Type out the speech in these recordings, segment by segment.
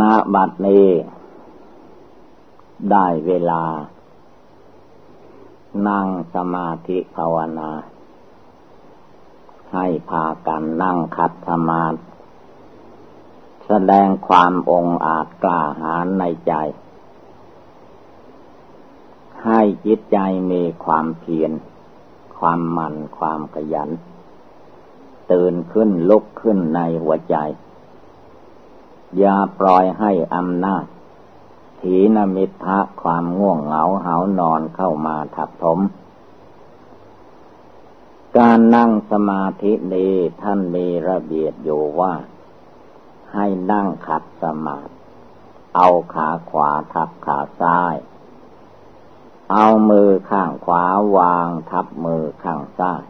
ณบัดนี้ได้เวลา นั่งสมาธิภาวนา ให้พากันนั่งคัดสมาธิแสดงความองอาจกล้าหาญในใจ ให้จิตใจมีความเพียร ความมันความขยัน ตื่นขึ้นลุกขึ้นในหัวใจ อย่าปล่อยให้อำนาจ ถีนมิทะความง่วงเหงาเหานอนเข้ามาทับถม การนั่งสมาธินี้ท่านมีระเบียบอยู่ว่า ให้นั่งขัดสมาธิเอาขาขวาทับขาซ้าย เอามือข้างขวาวางทับมือข้างซ้าย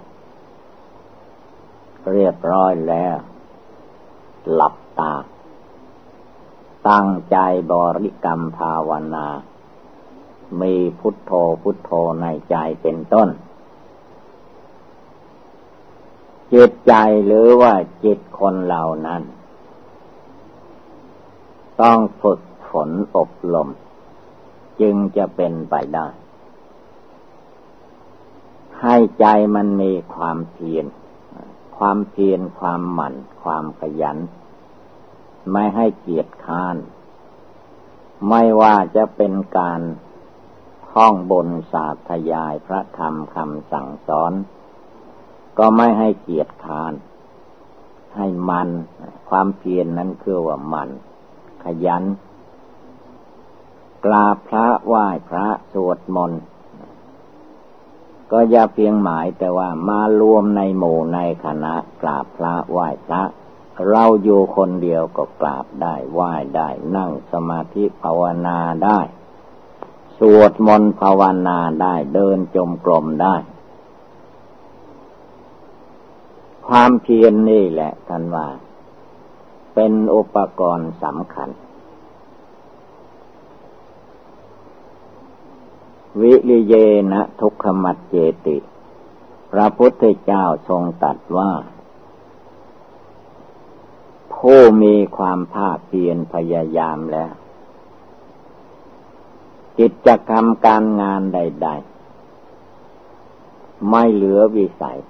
เรียบร้อยแล้ว หลับตา ตั้งใจบริกรรมภาวนา มีพุทโธพุทโธในใจเป็นต้น จิตใจหรือว่าจิตคนเหล่านั้น ต้องฝึกฝนอบรมจึงจะเป็นไปได้ ให้ใจมันมีความเพียร ความเพียรความหมั่น ความขยัน ไม่ให้เกียจค้าน ไม่ว่าจะเป็นการท่องบนศาสธยายพระธรรมคำสั่งสอน ก็ไม่ให้เกียจค้าน ให้มัน ความเพียรนนั้นคือว่ามัน ขยัน กราบพระไหว้พระสวดมนต์ก็อย่าเพียงหมายแต่ว่ามารวมในหมู่ในคณะกราบพระไหว้พระ เราอยู่คนเดียวก็กราบได้ไหว้ได้นั่งสมาธิภาวนาได้ สวดมนต์ภาวนาได้เดินจมกรมได้ ความเพียรนนี่แหละท่านว่า เป็นอุปกรณ์สำคัญ วิริเยนะทุกขมัดเจติ พระพุทธเจ้าทรงตัดว่า ผู้มีความภาคเพียรพยายามแล้ว กิจกรรมการงานใด ๆ ไม่เหลือวิสัย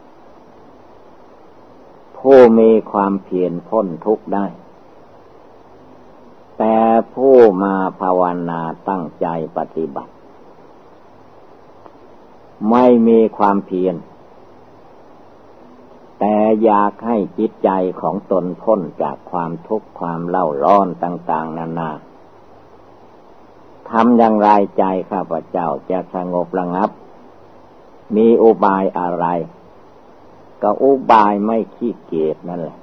ผู้มีความเพียรพ้นทุกข์ได้ แต่ผู้มาภาวนาตั้งใจปฏิบัติ ไม่มีความเพียร แต่อยากให้จิตใจของตนพ้นจากความทุกข์ความเล่าร้อนต่าง ๆ นานาทำอย่างไรใจข้าพเจ้าจะสงบระงับ มีอุบายอะไร ก็อุบายไม่ขี้เกียจนั่นแหละ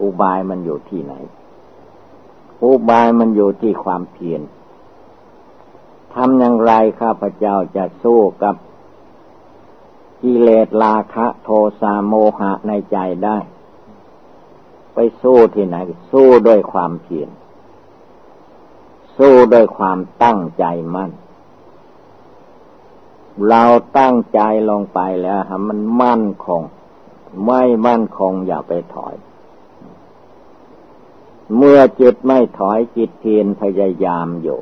อุบายมันอยู่ที่ไหน อุบายมันอยู่ที่ความเพียรทำอย่างไรข้าพเจ้าจะสู้กับ กิเลสราคะโทสะโมหะในใจได้ ไปสู้ที่ไหน สู้ด้วยความเพียรสู้ด้วยความตั้งใจมั่น เราตั้งใจลงไปแล้วฮะมันมั่นคง ไม่มั่นคงอย่าไปถอย เมื่อจิตไม่ถอยจิตเพียรพยายามอยู่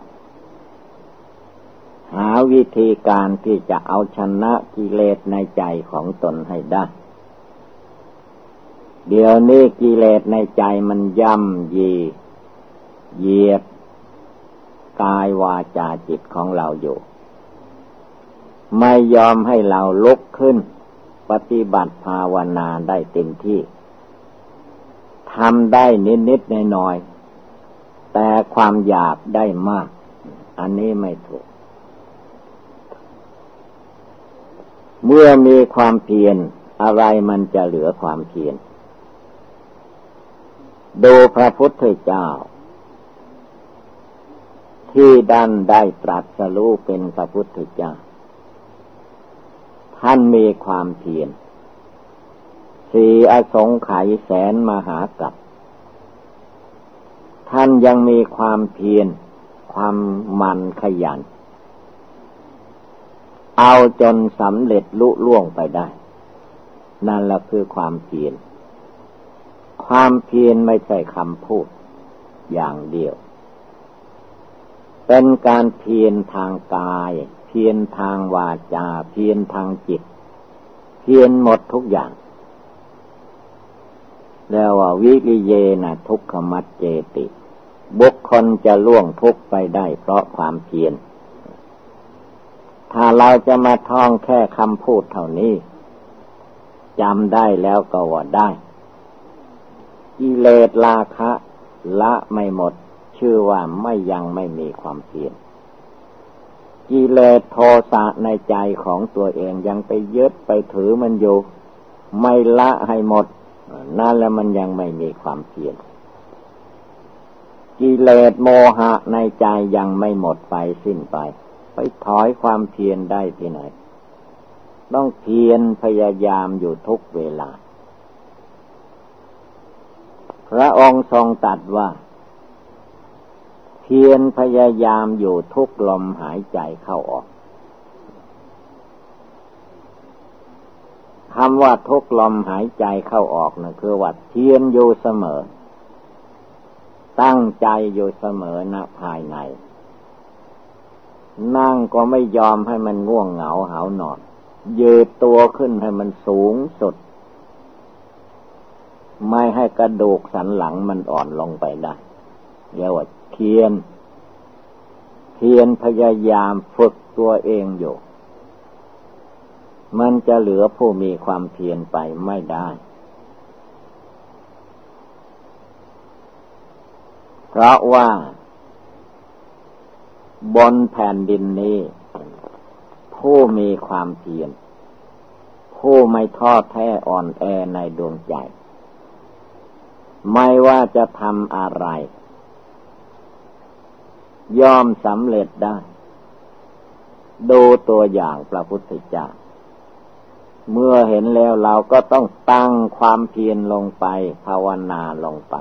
หาวิธีการที่จะเอาชนะกิเลสในใจของตนให้ได้ เดี๋ยวนี้กิเลสในใจมันย่ำยี เหยียบกายวาจาจิตของเราอยู่ ไม่ยอมให้เราลุกขึ้น ปฏิบัติภาวนาได้เต็มที่ทำได้นิดๆหน่อยๆแต่ความอยากได้มาก อันนี้ไม่ถูก เมื่อมีความเพียรอะไรมันจะเหลือความเพียรดูพระพุทธเจ้า ที่ดันได้ตรัสรู้เป็นพระพุทธเจ้า ท่านมีความเพียรสีอสงไขยแสนมหากับท่านยังมีความเพียรความมันขยัน เอาจนสำเร็จลุล่วงไปได้ นั่นแหละคือความเพียร ความเพียรไม่ใช่คำพูดอย่างเดียว เป็นการเพียรทางกาย เพียรทางวาจา เพียรทางจิต เพียรหมดทุกอย่าง แล้วว่าวิริเยนะทุกขมัดเจติ บุคคลจะล่วงทุกไปได้เพราะความเพียร ถ้าเราจะมาท่องแค่คำพูดเท่านี้จำได้แล้วก็ว่าได้กิเลสราคะ ละไม่หมด ชื่อว่าไม่ยังไม่มีความเพียรกิเลสโทสะในใจของตัวเองยังไปยึดไปถือมันอยู่ ไม่ละให้หมดนั่นแล้วมันยังไม่มีความเพียรกิเลสโมหะในใจยังไม่หมดไปสิ้นไป ไปถอยความเพียรได้ที่ไหน ต้องเพียรพยายามอยู่ทุกเวลา พระองค์ทรงตัดว่า เพียรพยายามอยู่ทุกลมหายใจเข้าออกคำว่าทุกลมหายใจเข้าออกนะคือว่าเพียรอยู่เสมอ ตั้งใจอยู่เสมอณภายใน นั่งก็ไม่ยอมให้มันง่วงเหงาหานอน ยืดตัวขึ้นให้มันสูงสุด ไม่ให้กระดูกสันหลังมันอ่อนลงไปได้เรียกว่าเพียน เพียนพยายามฝึกตัวเองอยู่ มันจะเหลือผู้มีความเพียรไปไม่ได้ เพราะว่า บนแผ่นดินนี้ ผู้มีความเพียรผู้ไม่ทอดแท้อ่อนแอในดวงใจ ไม่ว่าจะทำอะไร ย่อมสำเร็จได้ ดูตัวอย่างพระพุทธเจ้าเมื่อเห็นแล้วเราก็ต้องตั้งความเพียรลงไป ภาวนาลงไป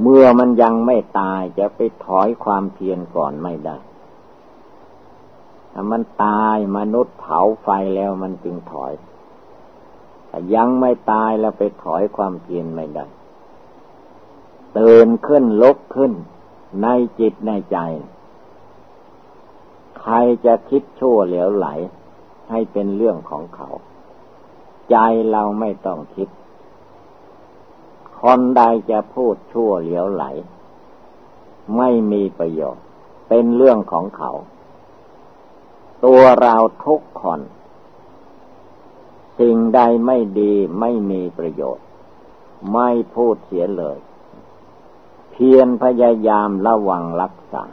เมื่อมันยังไม่ตายจะไปถอยความเพียรก่อนไม่ได้ถ้ามันตายมนุษย์เผาไฟแล้วมันจึงถอยถ้ายังไม่ตายแล้วไปถอยความเพียรไม่ได้เตื่นขึ้นลุกขึ้น ในจิตในใจ ใครจะคิดชั่วเหลวไหล ให้เป็นเรื่องของเขา ใจเราไม่ต้องคิด คนใดจะพูดชั่วเหลวไหล ไม่มีประโยชน์ เป็นเรื่องของเขา ตัวเราทุกคน สิ่งใดไม่ดีไม่มีประโยชน์ ไม่พูดเสียเลย เพียรพยายามระวังรักษา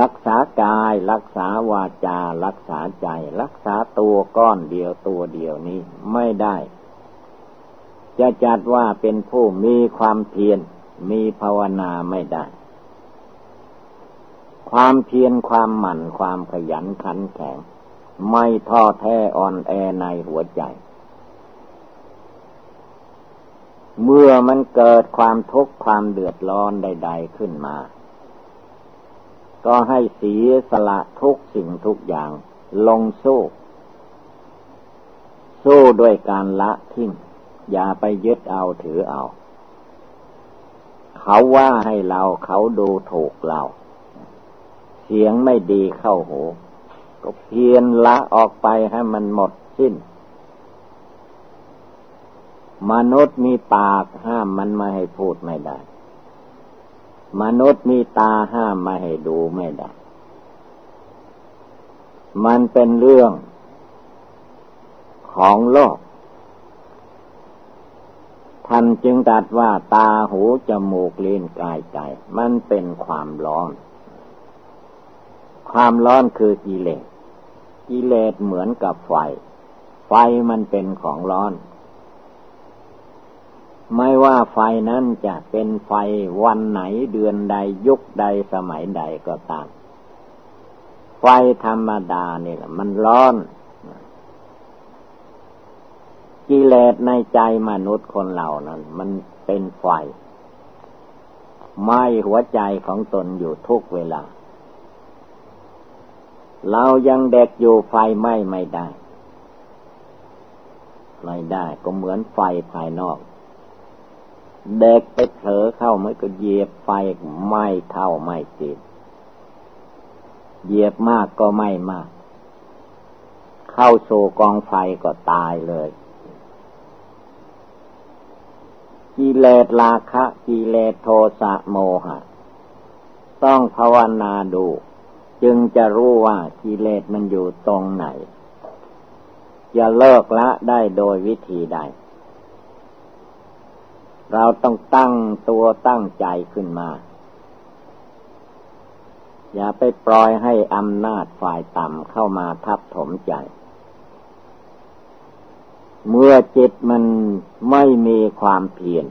รักษากายรักษาวาจา รักษาใจ รักษาตัวก้อนเดียวตัวเดียวนี้ไม่ได้ จะจัดว่าเป็นผู้มีความเพียรมีภาวนาไม่ได้ ความเพียรความหมั่นความขยันขันแข็ง ไม่ท้อแท้อ่อนแอในหัวใจ เมื่อมันเกิดความทุกข์ความเดือดร้อนใด ๆขึ้นมา ก็ให้เสียสละทุกสิ่งทุกอย่างลงสู้ สู้ด้วยการละทิ้ง อย่าไปยึดเอาถือเอา เขาว่าให้เราเขาดูถูกเรา เสียงไม่ดีเข้าหู ก็เพียนละออกไปให้มันหมดสิ้น มนุษย์มีปากห้ามมันไม่ให้พูดไม่ได้ มนุษย์มีตาห้ามไม่ให้ดูไม่ได้ มันเป็นเรื่องของโลก ท่านจึงตัดว่าตาหูจมูกลิ้นกายใจ มันเป็นความร้อน ความร้อนคือกิเลส กิเลสเหมือนกับไฟ ไฟมันเป็นของร้อน ไม่ว่าไฟนั้นจะเป็นไฟวันไหนเดือนใดยุคใดสมัยใดก็ตาม ไฟธรรมดานี่แหละมันร้อน กิเลสในใจมนุษย์คนเหล่านั้น มันเป็นไฟไหม้หัวใจของตนอยู่ทุกเวลา เรายังเด็กอยู่ไฟไหม้ไม่ได้ ไม่ได้ก็เหมือนไฟภายนอก เด็กไปเผลอเข้ามันก็เหยียบไฟไหม่เท่าไม่ติดเหยียบมากก็ไม่มาก เข้าสู่กองไฟก็ตายเลย กิเลสราคะกิเลสโทสะโมหะ ต้องภาวนาดู จึงจะรู้ว่ากิเลสมันอยู่ตรงไหน จะเลิกละได้โดยวิธีใด เราต้องตั้งตัวตั้งใจขึ้นมา อย่าไปปล่อยให้อำนาจฝ่ายต่ำเข้ามาทับถมใจ เมื่อจิตมันไม่มีความเพียร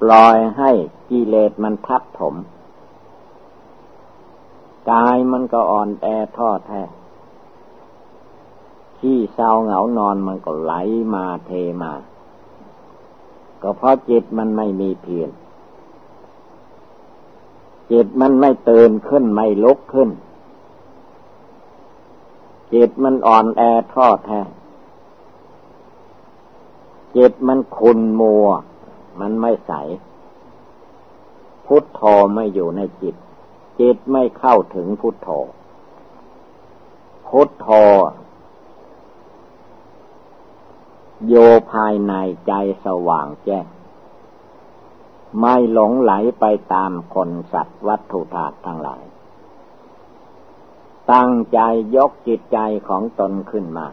ปล่อยให้กิเลสมันทับถม กายมันก็อ่อนแอท้อแท้ขี้เศร้าเหงานอนมันก็ไหลมาเทมา ก็เพราะจิตมันไม่มีเพียรจิตมันไม่ตื่นขึ้นไม่ลุกขึ้น จิตมันอ่อนแอท้อแท้ จิตมันคุนมัว มันไม่ใส พุทโธไม่อยู่ในจิต จิตไม่เข้าถึงพุทโธ พุทโธโยภายในใจสว่างแจ้ง ไม่หลงไหลไปตามคนสัตว์วัตถุธาตุทั้งหลาย ตั้งใจยกจิตใจของตนขึ้นมา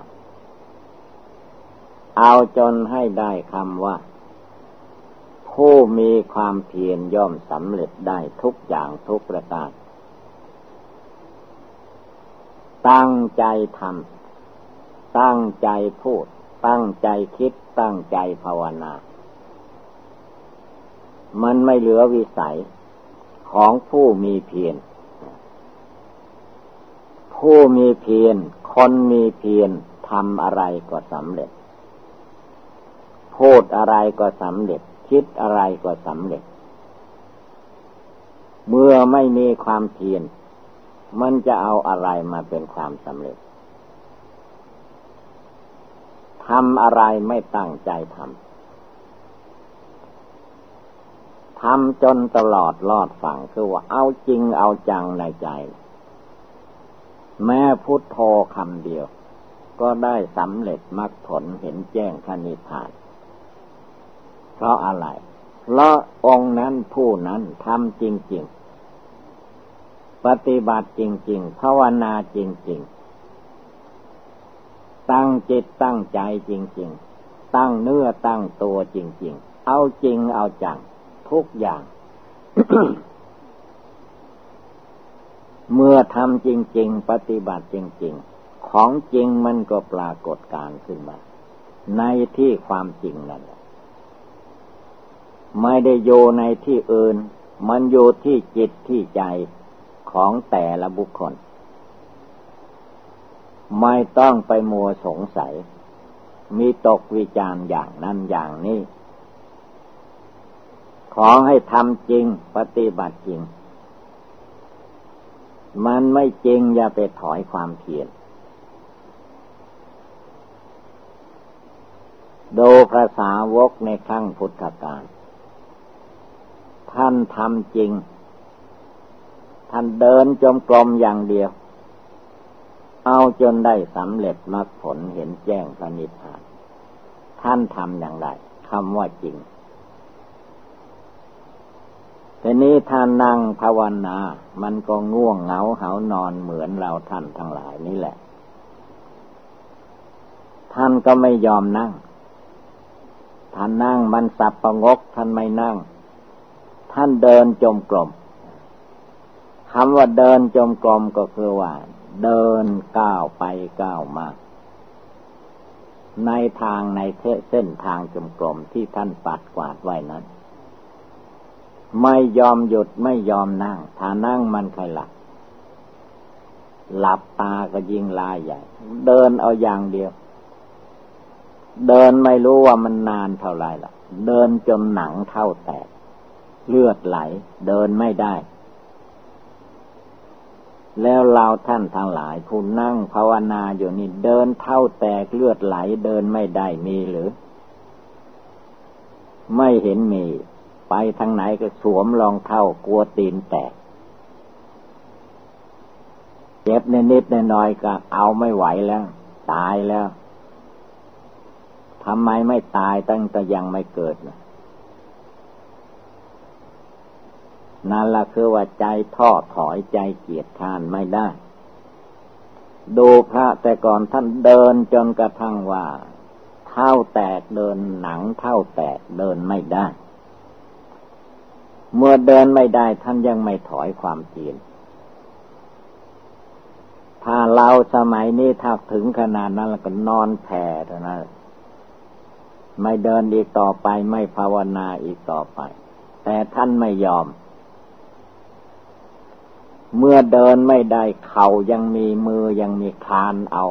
เอาจนให้ได้คำว่า ผู้มีความเพียรย่อมสำเร็จได้ทุกอย่างทุกประการ ตั้งใจทำตั้งใจพูด ตั้งใจคิดตั้งใจภาวนา มันไม่เหลือวิสัยของผู้มีเพียร ผู้มีเพียรคนมีเพียรทำอะไรก็สำเร็จ พูดอะไรก็สำเร็จ คิดอะไรก็สำเร็จ เมื่อไม่มีความเพียรมันจะเอาอะไรมาเป็นความสำเร็จทำอะไรไม่ตั้งใจทำทำจนตลอดรอดฝั่งคือว่าเอาจริงเอาจังในใจ แม้พุทโธคำเดียว ก็ได้สำเร็จมรรคผลเห็นแจ้งขณิพาน เพราะอะไร เพราะองค์นั้นผู้นั้นทำจริง ๆ ปฏิบัติจริง ๆ ภาวนาจริง ๆ ตั้งจิตตั้งใจจริง ๆ ตั้งเนื้อตั้งตัวจริง ๆ เอาจริงเอาจังทุกอย่าง เมื่อทำจริง ๆ ปฏิบัติจริง ๆ ของจริงมันก็ปรากฏการขึ้นมา ในที่ความจริงนั่นแหละไม่ได้โยในที่อื่น มันอยู่ที่จิตที่ใจของแต่ละบุคคล ไม่ต้องไปมัวสงสัย มีตกวิจารอย่างนั้นอย่างนี้ ขอให้ทำจริงปฏิบัติจริง มันไม่จริงอย่าไปถอยความเพียรดูภาษาวกในครั้งพุทธกาลท่านทำจริง ท่านเดินจมกลมอย่างเดียว เอาจนได้สำเร็จมรรคผลเห็นแจ้งพระนิพพาน ท่านทำอย่างไรคำว่าจริง ทีนี้ท่านนั่งภาวนา มันก็ง่วงเหงาเหานอนเหมือนเราท่านทั้งหลายนี่แหละ ท่านก็ไม่ยอมนั่ง ท่านนั่งมันสับประงก ท่านไม่นั่ง ท่านเดินจมกลมคำว่าเดินจมกลมก็คือว่า เดินก้าวไปก้าวมาในทางในเส้นทางจมกลมที่ท่านปัดกวาดไว้นั้น ไม่ยอมหยุดไม่ยอมนั่ง ถ้านั่งมันใครหลับ หลับตาก็ยิงลายใหญ่ เดินเอาอย่างเดียว เดินไม่รู้ว่ามันนานเท่าไรล่ะ เดินจนหนังเท่าแตก เลือดไหล เดินไม่ได้ แล้วเราท่านทั้งหลายผู้นั่งภาวนาอยู่นี่ เดินเท่าแตกเลือดไหล เดินไม่ได้มีหรือ ไม่เห็นมี ไปทางไหนก็สวมรองเท้ากลัวตีนแตก เจ็บนิดๆน้อยๆก็เอาไม่ไหวแล้ว ตายแล้วทำไมไม่ตายตั้งแต่ยังไม่เกิดนะนั่นละคือว่าใจท้อถอยใจเกียดทานไม่ได้ ดูพระแต่ก่อนท่านเดินจนกระทั่งว่า เท้าแตกเดินหนังเท้าแตกเดินไม่ได้ เมื่อเดินไม่ได้ท่านยังไม่ถอยความเพียรถ้าเราสมัยนี้ถ้าถึงขนาดนั้นแล้วก็นอนแผ่เท่านั้นไม่เดินอีกต่อไปไม่ภาวนาอีกต่อไป แต่ท่านไม่ยอม เมื่อเดินไม่ได้เข่ายังมีมือยังมีคานเอา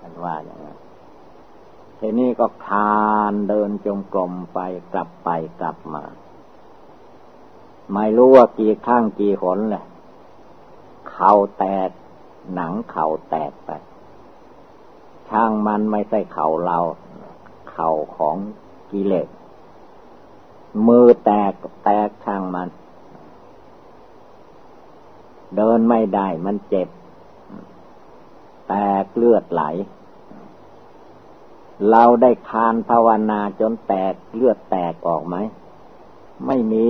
ท่านว่าอย่างนั้นทีนี้ก็คานเดินจงกรมไปกลับไปกลับมา ไม่รู้ว่ากี่ข้างกี่หนแหละเข่าแตก หนังเข่าแตกไป ช่างมันไม่ใช่เข่าเรา เข่าของกิเลส มือแตกแตกช่างมัน เดินไม่ได้มันเจ็บ แตกเลือดไหล เราได้คานภาวนาจนแตกเลือดแตกออกไหม ไม่มี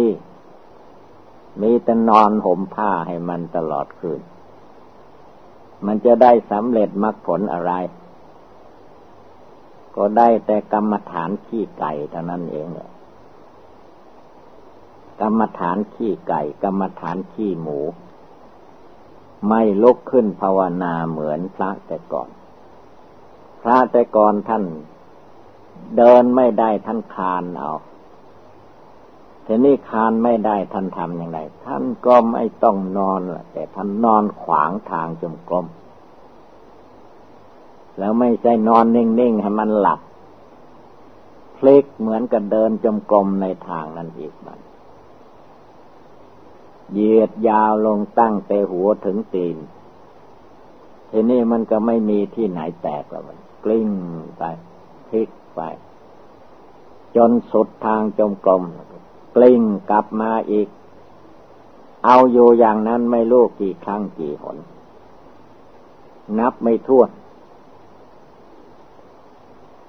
มีแต่นอนห่มผ้าให้มันตลอดคืน มันจะได้สำเร็จมรรคผลอะไร ก็ได้แต่กรรมฐานขี้ไก่เท่านั้นเองกรรมฐานขี้ไก่ กรรมฐานขี้หมู ไม่ลุกขึ้นภาวนาเหมือนพระแต่ก่อน พระแต่ก่อนท่าน เดินไม่ได้ท่านคานเอา ทีนี้คานไม่ได้ท่านทำอย่างไร ท่านก็ไม่ต้องนอนละแต่ท่านนอนขวางทางจมกลม แล้วไม่ใช่นอนนิ่งๆให้มันหลับพลิกเหมือนกับเดินจมกลมในทางนั้นอีกมันเหยียดยาวลงตั้งแต่หัวถึงตีน ทีนี้มันก็ไม่มีที่ไหนแตกแล้วมัน กลิ้งไปพลิกไป จนสุดทางจมกลม กลิ้งกลับมาอีก เอาอยู่อย่างนั้นไม่รู้กี่ครั้งกี่หน นับไม่ถ้วน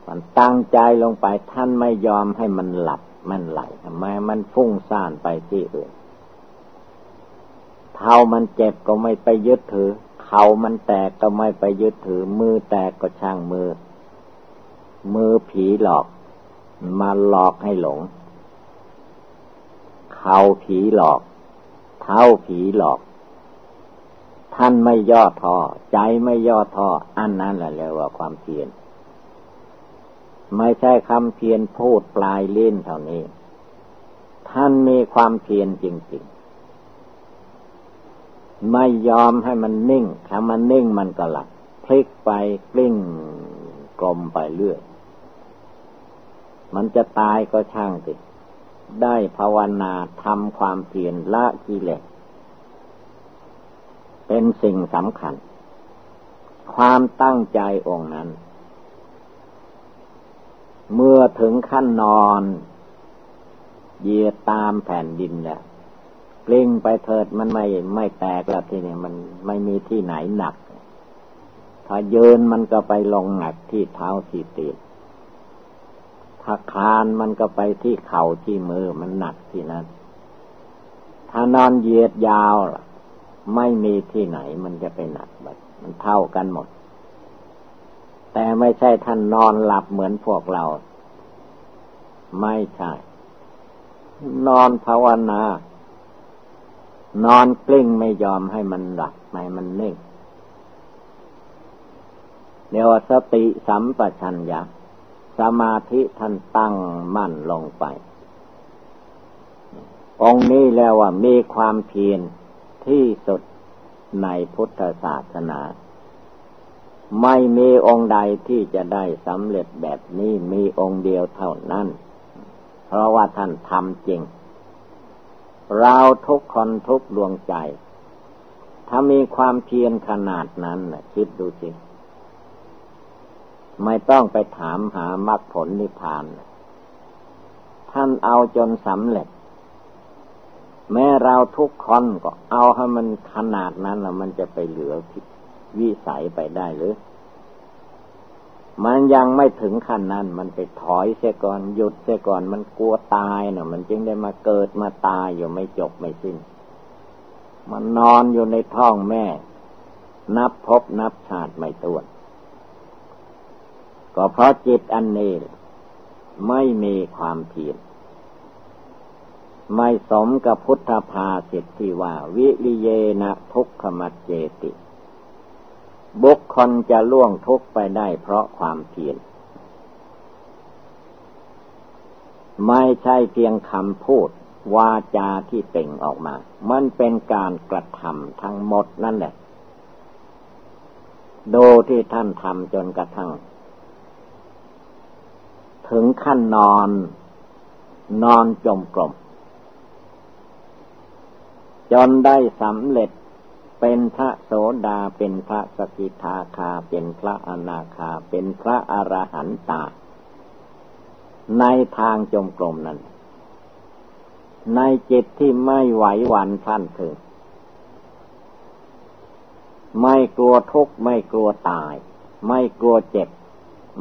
มันตั้งใจลงไปท่านไม่ยอมให้มันหลับมันไหลทำไมมันฟุ้งซ่านไปที่อื่น เท้ามันเจ็บก็ไม่ไปยึดถือ เข่ามันแตกก็ไม่ไปยึดถือ มือแตกก็ช่างมือ มือผีหลอก มาหลอกให้หลง เขาผีหลอก เท้าผีหลอก ท่านไม่ย่อท้อใจไม่ย่อท้ออันนั้นแหละเรียกว่าความเพียรไม่ใช่คำเพียรพูดปลายเล่นเท่านี้ ท่านมีความเพียรจริง ๆ ไม่ยอมให้มันนิ่งถ้ามันนิ่งมันก็หลับพลิกไปกลิ้งกลมไปเรื่อย มันจะตายก็ช่างสิ ได้ภาวนาทำความเพียรละกิเลสเป็นสิ่งสำคัญ ความตั้งใจองค์นั้น เมื่อถึงขั้นนอนเยียตามแผ่นดินแล้วกลิ้งไปเถิดมันไม่ไม่แตกแล้วทีนี้มันไม่มีที่ไหนหนัก ถ้าเยินมันก็ไปลงหนักที่เท้าที่ตีน ถ้าคานมันก็ไปที่เข่าที่มือมันหนักที่นั้น ถ้านอนเหยียดยาวไม่มีที่ไหนมันจะไปหนักแบบมันเท่ากันหมด แต่ไม่ใช่ท่านนอนหลับเหมือนพวกเรา ไม่ใช่ นอนภาวนา นอนกลิ้งไม่ยอมให้มันหลับไม่มันนิ่งเดี๋ยวสติสัมปชัญญะ สมาธิท่านตั้งมั่นลงไป องค์นี้แล้วว่ามีความเพียรที่สุดในพุทธศาสนา ไม่มีองค์ใดที่จะได้สำเร็จแบบนี้มีองค์เดียวเท่านั้น เพราะว่าท่านทำจริง เราทุกคนทุกดวงใจ ถ้ามีความเพียรขนาดนั้นคิดดูสิ ไม่ต้องไปถามหามรรคผลนิพพาน ท่านเอาจนสำเร็จ แม้เราทุกคนก็เอาให้มันขนาดนั้นแล้วมันจะไปเหลือวิสัยไปได้หรือ มันยังไม่ถึงขั้นนั้น มันไปถอยเสียก่อนหยุดเสียก่อนมันกลัวตายเนาะมันจึงได้มาเกิดมาตายอยู่ไม่จบไม่สิ้น มันนอนอยู่ในท้องแม่ นับพบนับชาติไม่ตัว ก็เพราะจิตอันนี้ไม่มีความเพียรไม่สมกับพุทธภาสิทธิว่า วิริเยนะทุกขมัจเจติ บุคคลจะล่วงทุกไปได้เพราะความเพียรไม่ใช่เพียงคำพูดวาจาที่เป่งออกมา มันเป็นการกระทำทั้งหมดนั่นแหละดูที่ท่านทำจนกระทั่ง ถึงขั้นนอน นอนจมกลม จนได้สำเร็จเป็นพระโสดาเป็นพระสกิทาคา เป็นพระอนาคา เป็นพระอรหันตา ในทางจมกลมนั้น ในจิตที่ไม่ไหวหวั่นท่านถึงไม่กลัวทุกข์ไม่กลัวตาย ไม่กลัวเจ็บ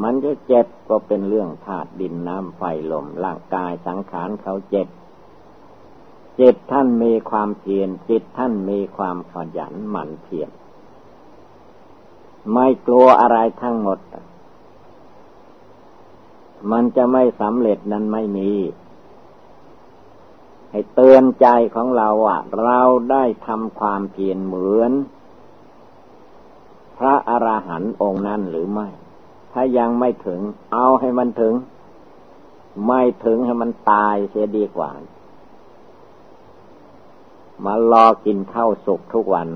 มันจะเจ็บก็เป็นเรื่องธาตุดินน้ำไฟลมร่างกายสังขารเขาเจ็บ จิตท่านมีความเพียรจิตท่านมีความขยันหมั่นเพียรไม่กลัวอะไรทั้งหมด มันจะไม่สำเร็จนั้นไม่มี ให้เตือนใจของเราว่าเราได้ทำความเพียรเหมือน พระอระหันต์องค์นั้นหรือไม่ ถ้ายังไม่ถึง เอาให้มันถึง ไม่ถึงให้มันตายเสียดีกว่า มารอกินข้าวสุกทุกวัน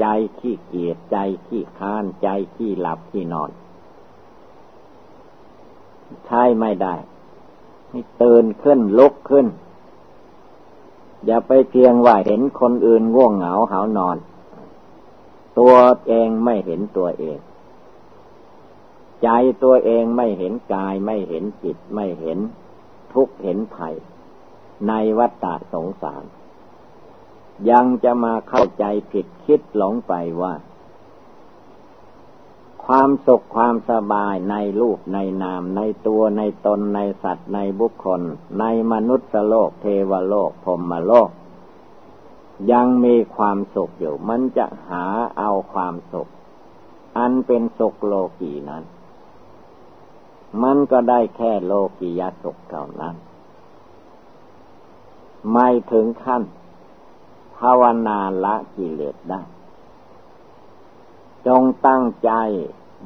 ใจขี้เกียจใจขี้ค้านใจขี้หลับขี้นอน ใช่ไม่ได้ให้ตื่นขึ้นลุกขึ้น อย่าไปเพียงว่าเห็นคนอื่นง่วงเหงาหานอน ตัวเองไม่เห็นตัวเอง ใจตัวเองไม่เห็นกายไม่เห็นจิตไม่เห็นทุกเห็นภัย ในวัฏฏะสงสาร ยังจะมาเข้าใจผิดคิดหลงไปว่า ความสุขความสบายในรูปในนาม ในตัวในตนในสัตว์ในบุคคล ในมนุษย์โลกเทวโลกพรมโลก ยังมีความสุขอยู่ มันจะหาเอาความสุข อันเป็นสุขโลกีนั้น มันก็ได้แค่โลกียสุขเท่านั้น ไม่ถึงขั้น ภาวนาละกิเลสได้ จงตั้งใจ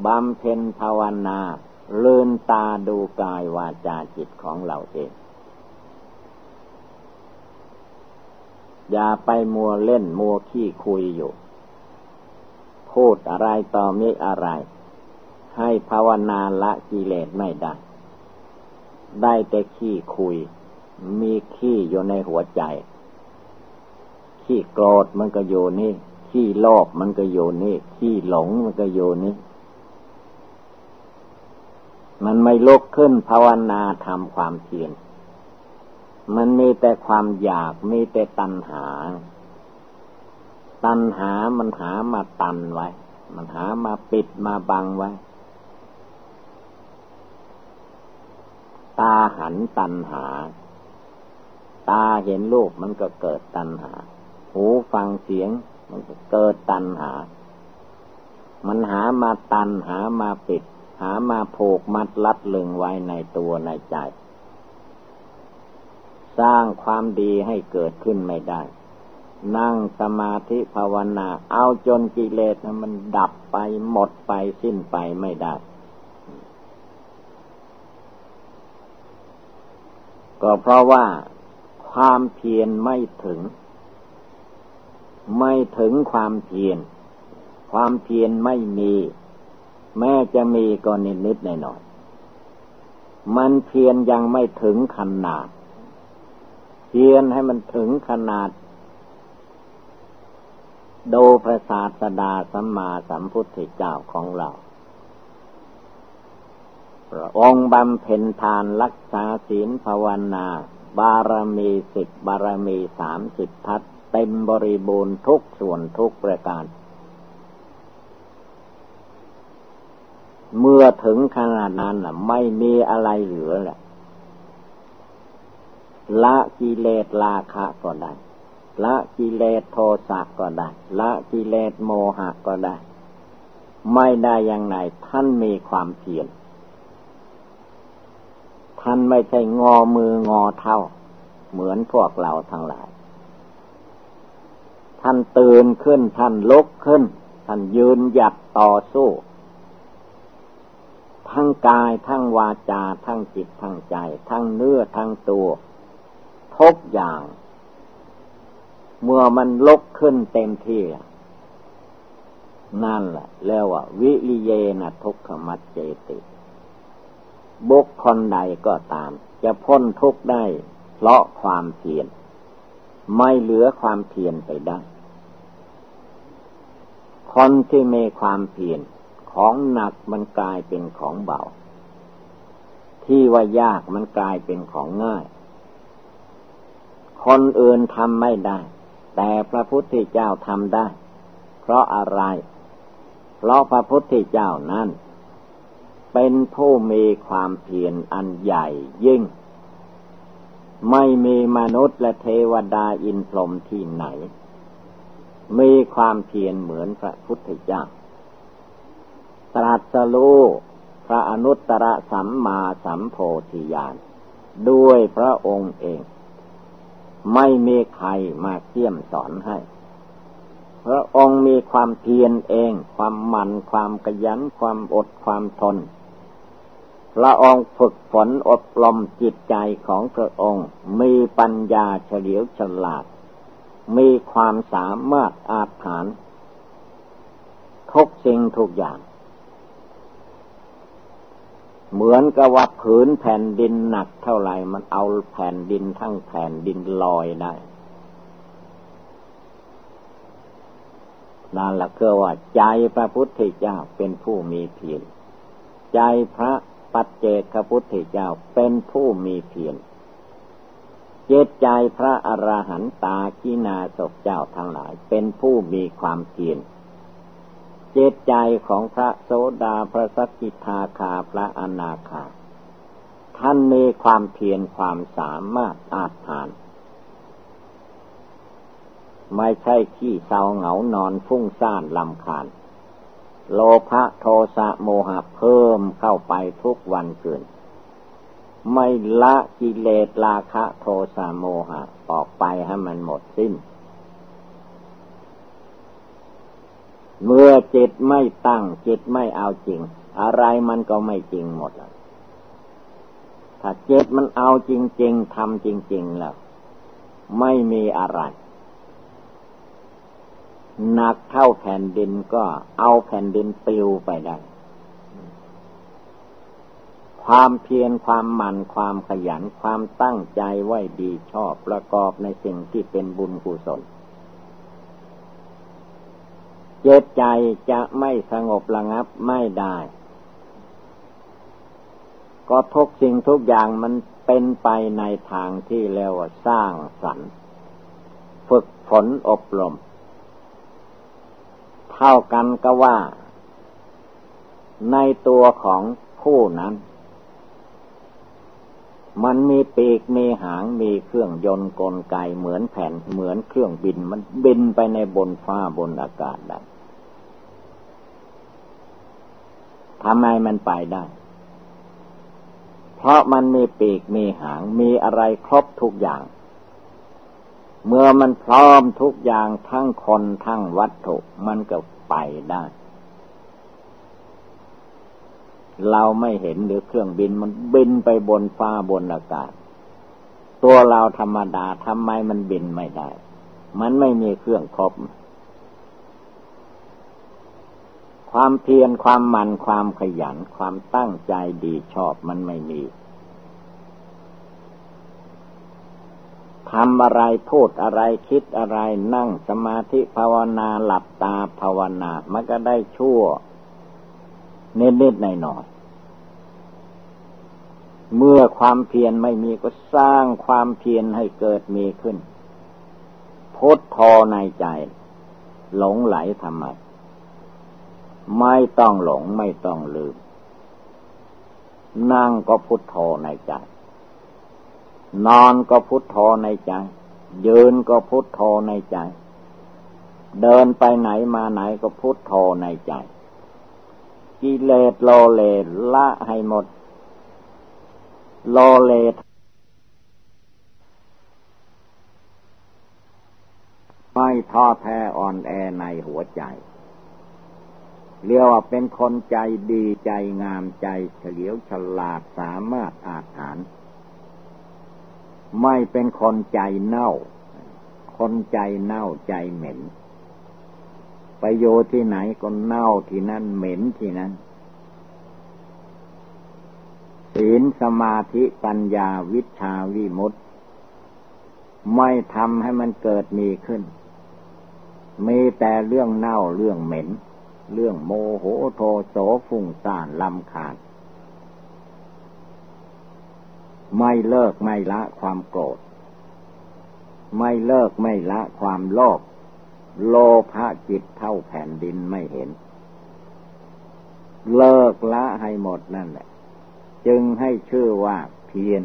บำเพ็ญภาวนาเลืนตาดูกายวาจาจิตของเราเอง อย่าไปมัวเล่นมัวขี้คุยอยู่ พูดอะไรต่อมิอะไร ให้ภาวนาละกิเลสไม่ได้ ได้แต่ขี้คุย มีขี้อยู่ในหัวใจ ขี้โกรธมันก็อยู่นี่ ขี้โลภมันก็อยู่นี่ ขี้หลงมันก็อยู่นี่ มันไม่ลุกขึ้นภาวนาทำความเพียร มันมีแต่ความอยาก มีแต่ตัณหา ตัณหามันหามาตันไว้มันหามาปิดมาบังไว้ ตาหันตัณหา ตาเห็นรูปมันก็เกิดตัณหา หูฟังเสียง มันก็เกิดตัณหา มันหามาตันหามาปิด หามาผูกมัดลัดลึงไว้ในตัวในใจ สร้างความดีให้เกิดขึ้นไม่ได้ นั่งสมาธิภาวนา เอาจนกิเลสมันดับไปหมดไปสิ้นไปไม่ได้ ก็เพราะว่าความเพียรไม่ถึง ไม่ถึงความเพียรความเพียรไม่มี แม้จะมีก็นิดนิดหน่อยหน่อยมันเพียรยังไม่ถึงขนาด เพียรให้มันถึงขนาดโดพระศาสดาสัมมาสัมพุทธเจ้าของเรา องค์บำเพ็ญทานรักษาศีลภาวนา บารมีสิบบารมีสามสิบทัศเต็มบริบูรณ์ทุกส่วนทุกประการ เมื่อถึงขนาดนั้นไม่มีอะไรเหลือแหละละกิเลสราคะก็ได้ ละกิเลสโทสะก็ได้ ละกิเลสโมหะก็ได้ ไม่ได้อย่างไรท่านมีความเพียร ท่านไม่ใช่งอมืองอเท้าเหมือนพวกเราทั้งหลาย ท่านตื่นขึ้นท่านลุกขึ้น ท่านยืนหยัดต่อสู้ ทั้งกายทั้งวาจา ทั้งจิตทั้งใจ ทั้งเนื้อทั้งตัวทุกอย่าง เมื่อมันลุกขึ้นเต็มที่นั่นแหละเรียกว่า วิริเยนะทุกขมัจเจติ บุคคลใดก็ตาม จะพ้นทุกข์ได้ เพราะความเพียรไม่เหลือความเพียรไปได้ คนที่มีความเพียรของหนักมันกลายเป็นของเบา ที่ว่ายากมันกลายเป็นของง่าย คนอื่นทำไม่ได้ แต่พระพุทธเจ้าทำได้ เพราะอะไร เพราะพระพุทธเจ้านั้น เป็นผู้มีความเพียรอันใหญ่ยิ่ง ไม่มีมนุษย์และเทวดาอินพรหมที่ไหน มีความเพียรเหมือนพระพุทธเจ้า ตรัสรู้พระอนุตตรสัมมาสัมโพธิญาณด้วยพระองค์เอง ไม่มีใครมาเกี่ยมสอนให้ พระองค์มีความเพียรเอง ความหมั่นความกยันความอดความทน พระองค์ฝึกฝนอบรมจิตใจของพระองค์ มีปัญญาเฉลียวฉลาด มีความสามารถอาถานทุกสิ่งทุกอย่าง เหมือนกับว่าผืนแผ่นดินหนักเท่าไหร่ มันเอาแผ่นดินทั้งแผ่นดินลอยได้นั่นแหละคือว่าใจพระพุทธเจ้าเป็นผู้มีเพียรใจพระ ปัจเจกพุทธเจ้าเป็นผู้มีเพียรเจตใจพระอรหันตากินาศเจ้าทั้งหลาย เป็นผู้มีความเพียรเจตใจของพระโสดาพระสกิทาคาพระอนาคา ท่านมีความเพียรความสามารถอาจผ่านไม่ใช่ขี้เศร้าเหงานอนฟุ้งซ่านลำคาญ โลภะโทสะโมหะเพิ่มเข้าไปทุกวันเกินไม่ละกิเลสราคะโทสะโมหะออกไปให้มันหมดสิ้น เมื่อจิตไม่ตั้งจิตไม่เอาจริง อะไรมันก็ไม่จริงหมดแล้วถ้าจิตมันเอาจริง ๆทำจริง ๆ แล้ว ไม่มีอะไร หนักเท่าแผ่นดินก็เอาแผ่นดินปิวไปได้ ความเพียรความหมั่นความขยันความตั้งใจไว้ดีชอบประกอบในสิ่งที่เป็นบุญกุศลเจตใจจะไม่สงบระงับไม่ได้ ก็ทุกสิ่งทุกอย่างมันเป็นไปในทางที่เรียกว่าสร้างสรรค์ ฝึกฝนอบรม เท่ากันก็ว่า ในตัวของผู้นั้น มันมีปีกมีหางมีเครื่องยนต์กลไกเหมือนแผ่นเหมือนเครื่องบินมันบินไปในบนฟ้าบนอากาศได้ทำไมมันไปได้ เพราะมันมีปีกมีหางมีอะไรครบทุกอย่าง เมื่อมันพร้อมทุกอย่างทั้งคนทั้งวัตถุมันก็ไปได้ เราไม่เห็นหรือเครื่องบินมันบินไปบนฟ้าบนอากาศ ตัวเราธรรมดาทำไมมันบินไม่ได้ มันไม่มีเครื่องครบความเพียรความมันความขยันความตั้งใจดีชอบมันไม่มี ทำอะไรพูดอะไรคิดอะไรนั่งสมาธิภาวนาหลับตาภาวนา มันก็ได้ชั่ว นิดๆหน่อยๆเมื่อความเพียรไม่มีก็สร้างความเพียรให้เกิดมีขึ้นพุทโธในใจ หลงไหลทำไมไม่ต้องหลงไม่ต้องลืม นั่งก็พุทโธในใจ นอนก็พุทโธในใจ ยืนก็พุทโธในใจ เดินไปไหนมาไหนก็พุทโธในใจ กิเลสโลเลละให้หมด โลเลไม่ท้อแท้อ่อนแอในหัวใจ เรียกว่าเป็นคนใจดีใจงามใจเฉลียวฉลาดสามารถอาถาน ไม่เป็นคนใจเน่า คนใจเน่าใจเหม็น ไปโยที่ไหนก็เน่าที่นั่นเหม็นที่นั่นศีลสมาธิปัญญาวิชาวิมุตติ ไม่ทำให้มันเกิดมีขึ้น มีแต่เรื่องเน่าเรื่องเหม็น เรื่องโมโหโทโสฟุ้งซ่านลำขาด ไม่เลิกไม่ละความโกรธ ไม่เลิกไม่ละความโลภโลภะจิตเท่าแผ่นดินไม่เห็น เลิกละให้หมดนั่นแหละ จึงให้ชื่อว่าเพียร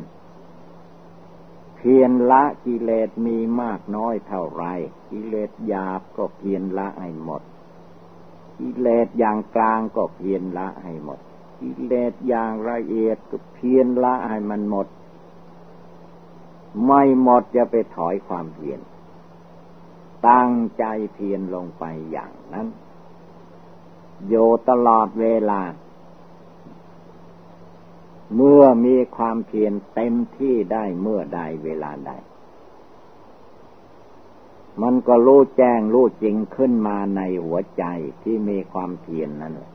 เพียรละกิเลสมีมากน้อยเท่าไรกิเลสหยาบก็เพียรละให้หมดกิเลสอย่างกลางก็เพียรละให้หมด กิเลสอย่างละเอียดก็เพียรละให้มันหมด ไม่หมดจะไปถอยความเพียรตั้งใจเพียรลงไปอย่างนั้น โยตลอดเวลา เมื่อมีความเพียรเต็มที่ได้เมื่อใดเวลาใด มันก็รู้แจ้งรู้จริงขึ้นมาในหัวใจที่มีความเพียรนนั่นแหละ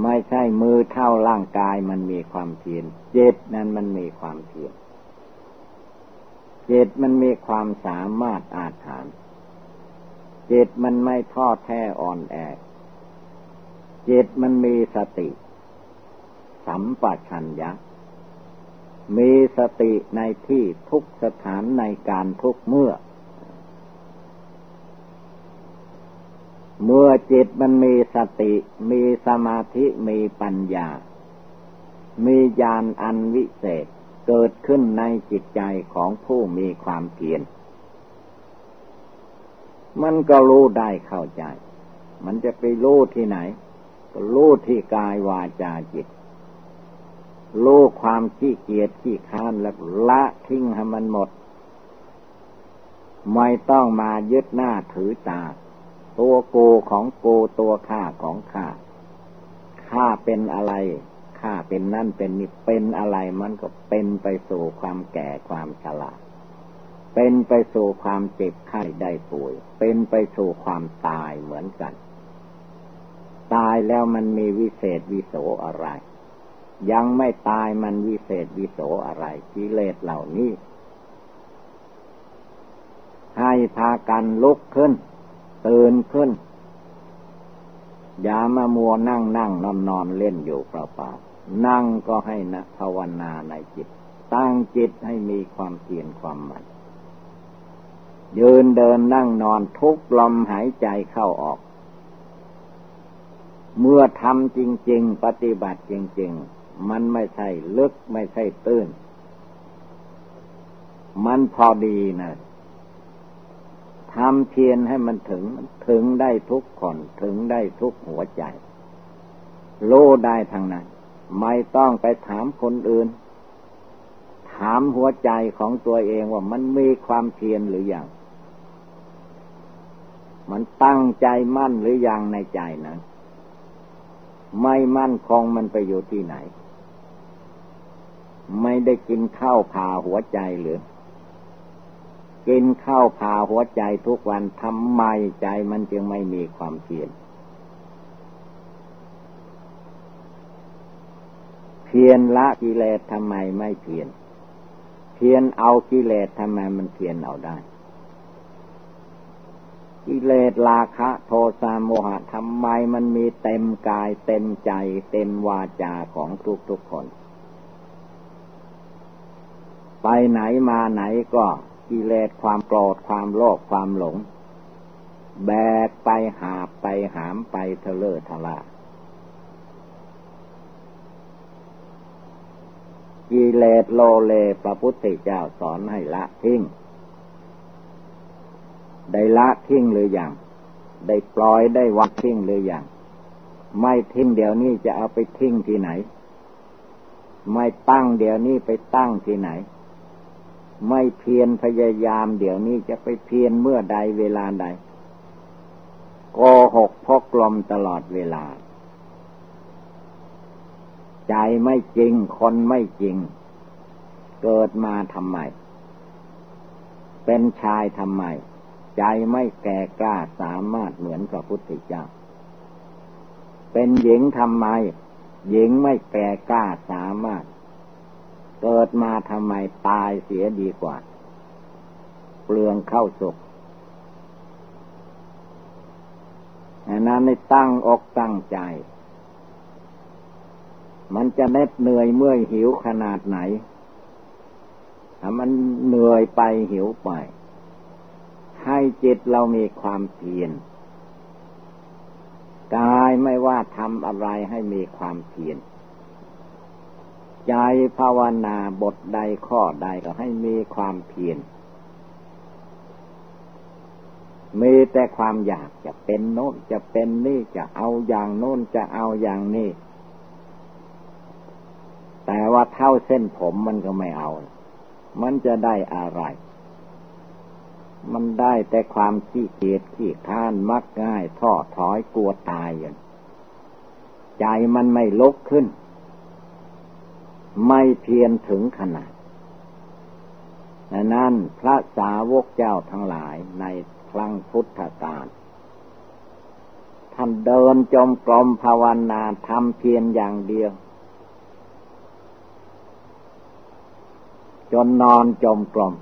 ไม่ใช่มือเท่าร่างกายมันมีความเพียรเจตนั้นมันมีความเพียรเจตมันมีความสามารถอาถรรพ์เจตมันไม่ท้อแท้อ่อนแอเจตมันมีสติ สัมปชัญญะมีสติในที่ทุกสถานในการทุกเมื่อ เมื่อจิตมันมีสติ มีสมาธิมีปัญญา มีญาณอันวิเศษเกิดขึ้นในจิตใจของผู้มีความเพียร มันก็รู้ได้เข้าใจ มันจะไปรู้ที่ไหน ก็รู้ที่กายวาจาจิต รู้ความขี้เกียจขี้ค้านแล้วละทิ้งให้มันหมด ไม่ต้องมายึดหน้าถือตา ตัวกูของกูตัวข้าของข้าข้าเป็นอะไรข้าเป็นนั่นเป็นนี่เป็นอะไรมันก็เป็นไปสู่ความแก่ความชราเป็นไปสู่ความเจ็บไข้ได้ป่วย เป็นไปสู่ความตายเหมือนกัน ตายแล้วมันมีวิเศษวิโสอะไร ยังไม่ตายมันวิเศษวิโสอะไรกิเลสเหล่านี้ ให้พากันลุกขึ้น ตื่นขึ้น อย่ามามัวนั่งนั่งนอนนอนเล่นอยู่เปล่าๆนั่งก็ให้นะภาวนาในจิต ตั้งจิตให้มีความเพียรความหมันยืนเดินนั่งนอนทุกลมหายใจเข้าออก เมื่อทำจริง ๆ ปฏิบัติจริง ๆ มันไม่ใช่ลึกไม่ใช่ตื้น มันพอดีนะ ทำเพียรให้มันถึงถึงได้ทุกคนถึงได้ทุกหัวใจโลได้ทางนั้น ไม่ต้องไปถามคนอื่น ถามหัวใจของตัวเองว่ามันมีความเพียรหรืออยังมันตั้งใจมั่นหรืออยังในใจนะไม่มั่นคงมันไปอยู่ที่ไหน ไม่ได้กินข้าวผ่าหัวใจหรือ กินข้าวผ่าหัวใจทุกวันทำไมใจมันจึงไม่มีความเพียรเพียรละกิเลสทำไมไม่เพียรเพียนเอากิเลสทำไมมันเพียนเอาได้กิเลสราคะ โทสะโมหะทำไมมันมีเต็มกาย เต็มใจ เต็มวาจาของทุกทุกคน ไปไหนมาไหนก็ กิเลสความโกรธความโลภความหลง แบกไปหาไปหามไปเทเลอทลากิเลสโลเลพระพุทธเจ้าสอนให้ละทิ้ง ได้ละทิ้งหรืออยัง ได้ปล่อยได้วางทิ้งหรืออยัง ไม่ทิ้งเดี๋ยวนี้จะเอาไปทิ้งที่ไหน ไม่ตั้งเดี๋ยวนี้ไปตั้งที่ไหน ไม่เพียรพยายามเดี๋ยวนี้จะไปเพียรเมื่อใดเวลาใดโกหกพกลมตลอดเวลา ใจไม่จริงคนไม่จริง เกิดมาทำไม เป็นชายทำไม ใจไม่แก่กล้าสามารถเหมือนพระพุทธเจ้า เป็นหญิงทำไม หญิงไม่แก่กล้าสามารถ เกิดมาทำไมตายเสียดีกว่า เปลืองเข้าสุกนั้นในตั้งอกตั้งใจ มันจะเน็ดเหนื่อยเมื่อยหิวขนาดไหนถ้ามันเหนื่อยไปหิวไป ให้จิตเรามีความเพียรกายไม่ว่าทำอะไรให้มีความเพียร ใจภาวนาบทใดข้อใดก็ให้มีความเพียร มีแต่ความอยากจะเป็นโน้นจะเป็นนี่จะเอาอย่างโน้นจะเอาอย่างนี้ แต่ว่าเท่าเส้นผมมันก็ไม่เอา มันจะได้อะไร มันได้แต่ความขี้เกียจขี้ข้านมักง่ายท้อถอยกลัวตายอย่างใจมันไม่ลุกขึ้น ไม่เพียรถึงขนาดนั้นพระสาวกเจ้าทั้งหลายในครั้งพุทธกาลท่านเดินจมกรมภาวนาทำเพียรอย่างเดียว จนนอนจมกลม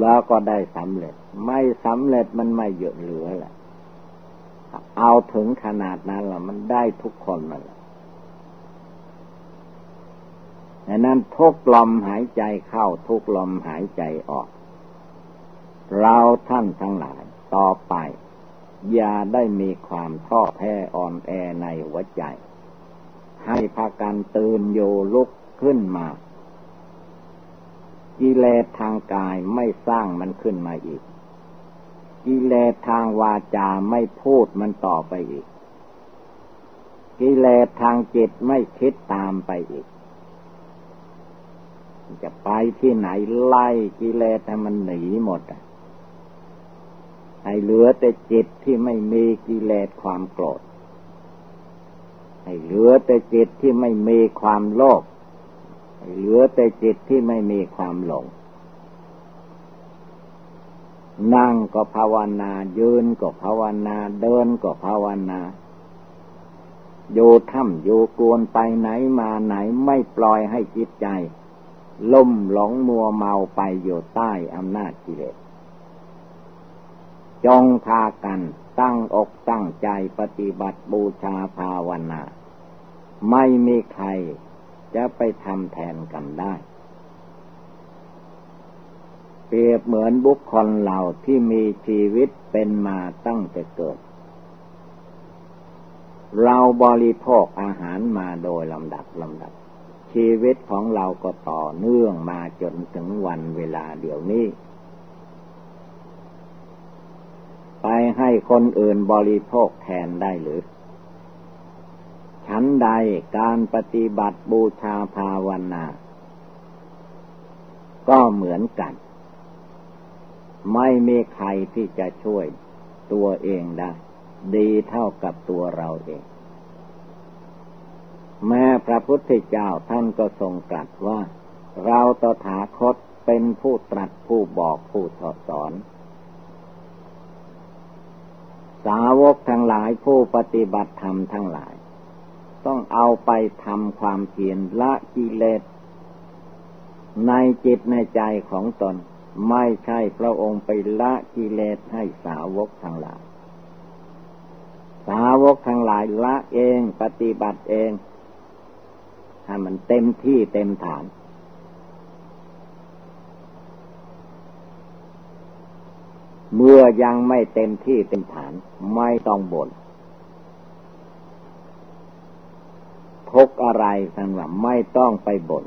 แล้วก็ได้สำเร็จ ไม่สำเร็จมันไม่เยอะเหลือแหละ เอาถึงขนาดนั้นละมันได้ทุกคนมัน ดังนั้นทุกลมหายใจเข้าทุกลมหายใจออก เราท่านทั้งหลายต่อไป อย่าได้มีความท้อแท้อ่อนแอในหัวใจ ให้พากันตื่นโยลุกขึ้นมากิเลสทางกายไม่สร้างมันขึ้นมาอีก กิเลสทางวาจาไม่พูดมันต่อไปอีก กิเลสทางจิตไม่คิดตามไปอีก จะไปที่ไหนไล่กิเลสให้มันหนีหมดให้เหลือแต่จิตที่ไม่มีกิเลสความโกรธให้เหลือแต่จิตที่ไม่มีความโลภให้เหลือแต่จิตที่ไม่มีความหลง นั่งก็ภาวนายืนก็ภาวนาเดินก็ภาวนาอยู่ถ้ำอยู่กวนไปไหนมาไหนไม่ปล่อยให้จิตใจ ล่มหลงมัวเมาไปอยู่ใต้อำนาจกิเลส จงพากันตั้งอกตั้งใจปฏิบัติบูชาภาวนา ไม่มีใครจะไปทำแทนกันได้ เปรียบเหมือนบุคคลเราที่มีชีวิตเป็นมาตั้งแต่เกิด เราบริโภคอาหารมาโดยลำดับลำดับ ชีวิตของเราก็ต่อเนื่องมาจนถึงวันเวลาเดี๋ยวนี้ ไปให้คนอื่นบริโภคแทนได้หรือฉันใดการปฏิบัติบูชาภาวนา ก็เหมือนกัน ไม่มีใครที่จะช่วยตัวเองได้ ดีเท่ากับตัวเราเอง แม้พระพุทธเจ้าท่านก็ทรงตรัสว่า เราตถาคตเป็นผู้ตรัสผู้บอกผู้สอสอน สาวกทั้งหลายผู้ปฏิบัติธรรมทั้งหลาย ต้องเอาไปทำความเพียรละกิเลสในจิตในใจของตน ไม่ใช่พระองค์ไปละกิเลสให้สาวกทั้งหลาย สาวกทั้งหลายละเองปฏิบัติเอง ให้มันเต็มที่เต็มฐาน เมื่อยังไม่เต็มที่เต็มฐาน ไม่ต้องบน่นทุกอะไรท่านว่าไม่ต้องไปบน่น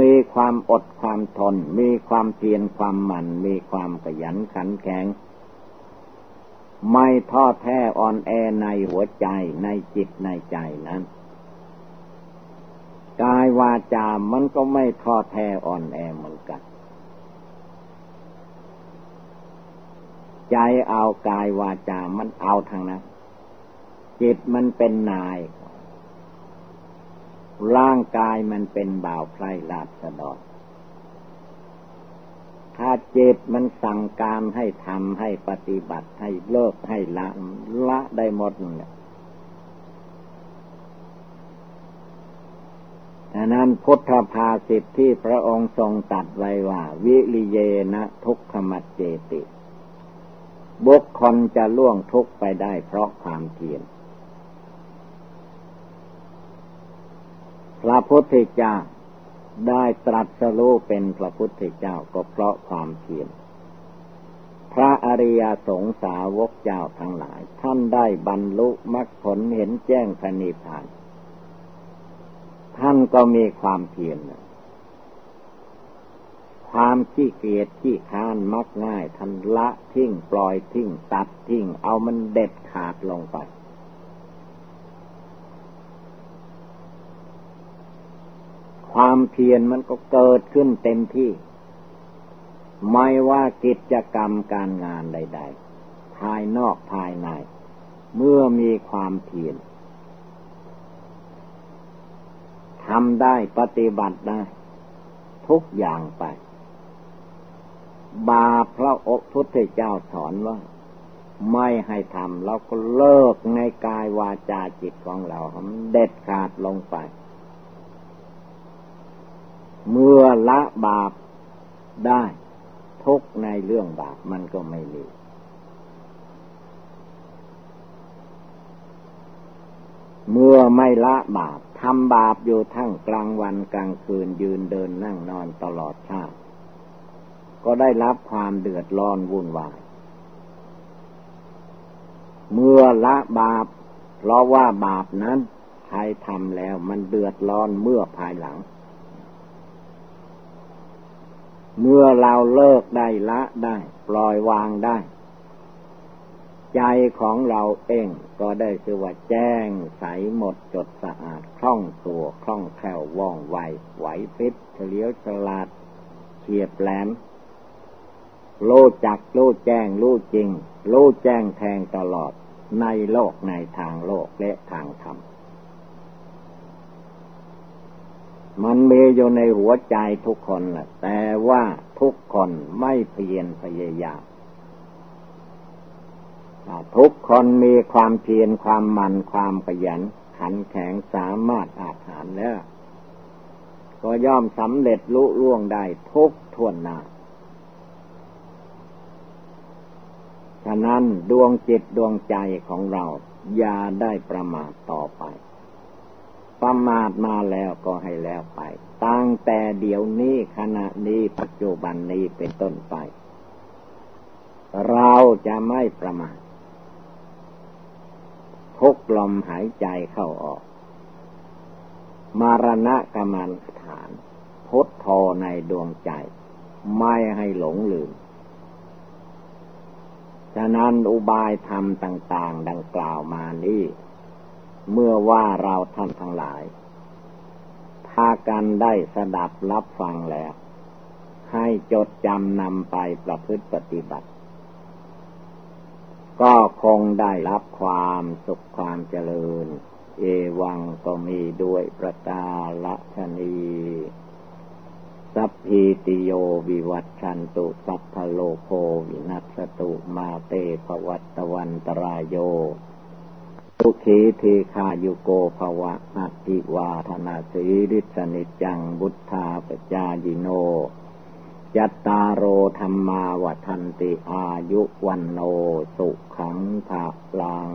มีความอดความทน มีความเพียรความหมั่น มีความขยันขันแข็ง ไม่ท้อแท้อ่อนแอในหัวใจในจิตในใจนั้น กายวาจามันก็ไม่ท้อแท้อ่อนแอเหมือนกัน ใจเอากายวาจา มันเอาทางนั้นจิตมันเป็นนาย ร่างกายมันเป็นบ่าวไพร่ลาดสะดอดถ้าจิตมันสั่งการให้ทำให้ปฏิบัติให้เลิกให้ละละได้หมดเนี่ย ดังนั้นพุทธภาสิทธิที่พระองค์ทรงตัดไว้ว่า วิริเยนะทุกขมัดเจติ บุคคลจะล่วงทุกไปได้เพราะความเพียรพระพุทธเจ้าได้ตรัสรู้เป็นพระพุทธเจ้าก็เพราะความเพียรพระอริยสงสาวกเจ้าทั้งหลาย ท่านได้บรรลุมรรคผลเห็นแจ้งพระนิพพาน ท่านก็มีความเพียรความขี้เกียจขี้ค้านมักง่ายท่านละทิ้งปล่อยทิ้งตัดทิ้งเอามันเด็ดขาดลงไป ความเพียรมันก็เกิดขึ้นเต็มที่ ไม่ว่ากิจกรรมการงานใด ๆ ภายนอกภายใน เมื่อมีความเพียร ทำได้ปฏิบัติได้ ทุกอย่างไป บาปพระอกพุทธเจ้าสอนว่า ไม่ให้ทำเราก็เลิกในกายวาจาจิตของเราเด็ดขาดลงไป เมื่อละบาปได้ ทุกในเรื่องบาปมันก็ไม่มี เมื่อไม่ละบาปทำบาปอยู่ทั้งกลางวันกลางคืนยืนเดินนั่งนอนตลอดชาติ ก็ได้รับความเดือดร้อนวุ่นวาย เมื่อละบาป เพราะว่าบาปนั้นใครทำแล้วมันเดือดร้อนเมื่อภายหลัง เมื่อเราเลิกได้ละได้ ปล่อยวางได้ ใจของเราเองก็ได้ชื่อว่าแจ้งใสหมดจดสะอาดคล่องตัวคล่องแคล่วว่องไวไหวพริบเฉลียวฉลาดเฉียบแหลมรู้จักรู้แจ้งรู้จริงรู้แจ้งแทงตลอดในโลกในทางโลกและทางธรรม มันมีอยู่ในหัวใจทุกคนแหละแต่ว่าทุกคนไม่เพียรพยายาม ทุกคนมีความเพียรความมันความขยัน ขันแข็งสามารถอาหารแล้ว ก็ย่อมสำเร็จลุล่วงได้ทุกทวนนาฉะนั้นดวงจิตดวงใจของเรา อย่าได้ประมาทต่อไป ประมาทมาแล้วก็ให้แล้วไป ตั้งแต่เดี๋ยวนี้ขณะนี้ปัจจุบันนี้เป็นต้นไป เราจะไม่ประมาท ทุกลมหายใจเข้าออก มารณะกรรมันฐาน พุทโธในดวงใจ ไม่ให้หลงลืม ฉะนั้นอุบายธรรมต่าง ๆ ดังกล่าวมานี้เมื่อว่าเราท่านทั้งหลาย พากันได้สดับรับฟังแล้ว ให้จดจำนำไปประพฤติปฏิบัติ ก็คงได้รับความสุขความเจริญ เอวังก็มีด้วยประกาศนีสัพพิติโยวิวัตชันตุสัพพโลโควินัสตุมาเตภวัตวันตรายโยสุขีทีคายุโกภวะอติวาธนาสีริสนิจังบุทธาปจายิโน ยัตตาโรธรรมาวัทันติอายุวันโนสุขังภาลัง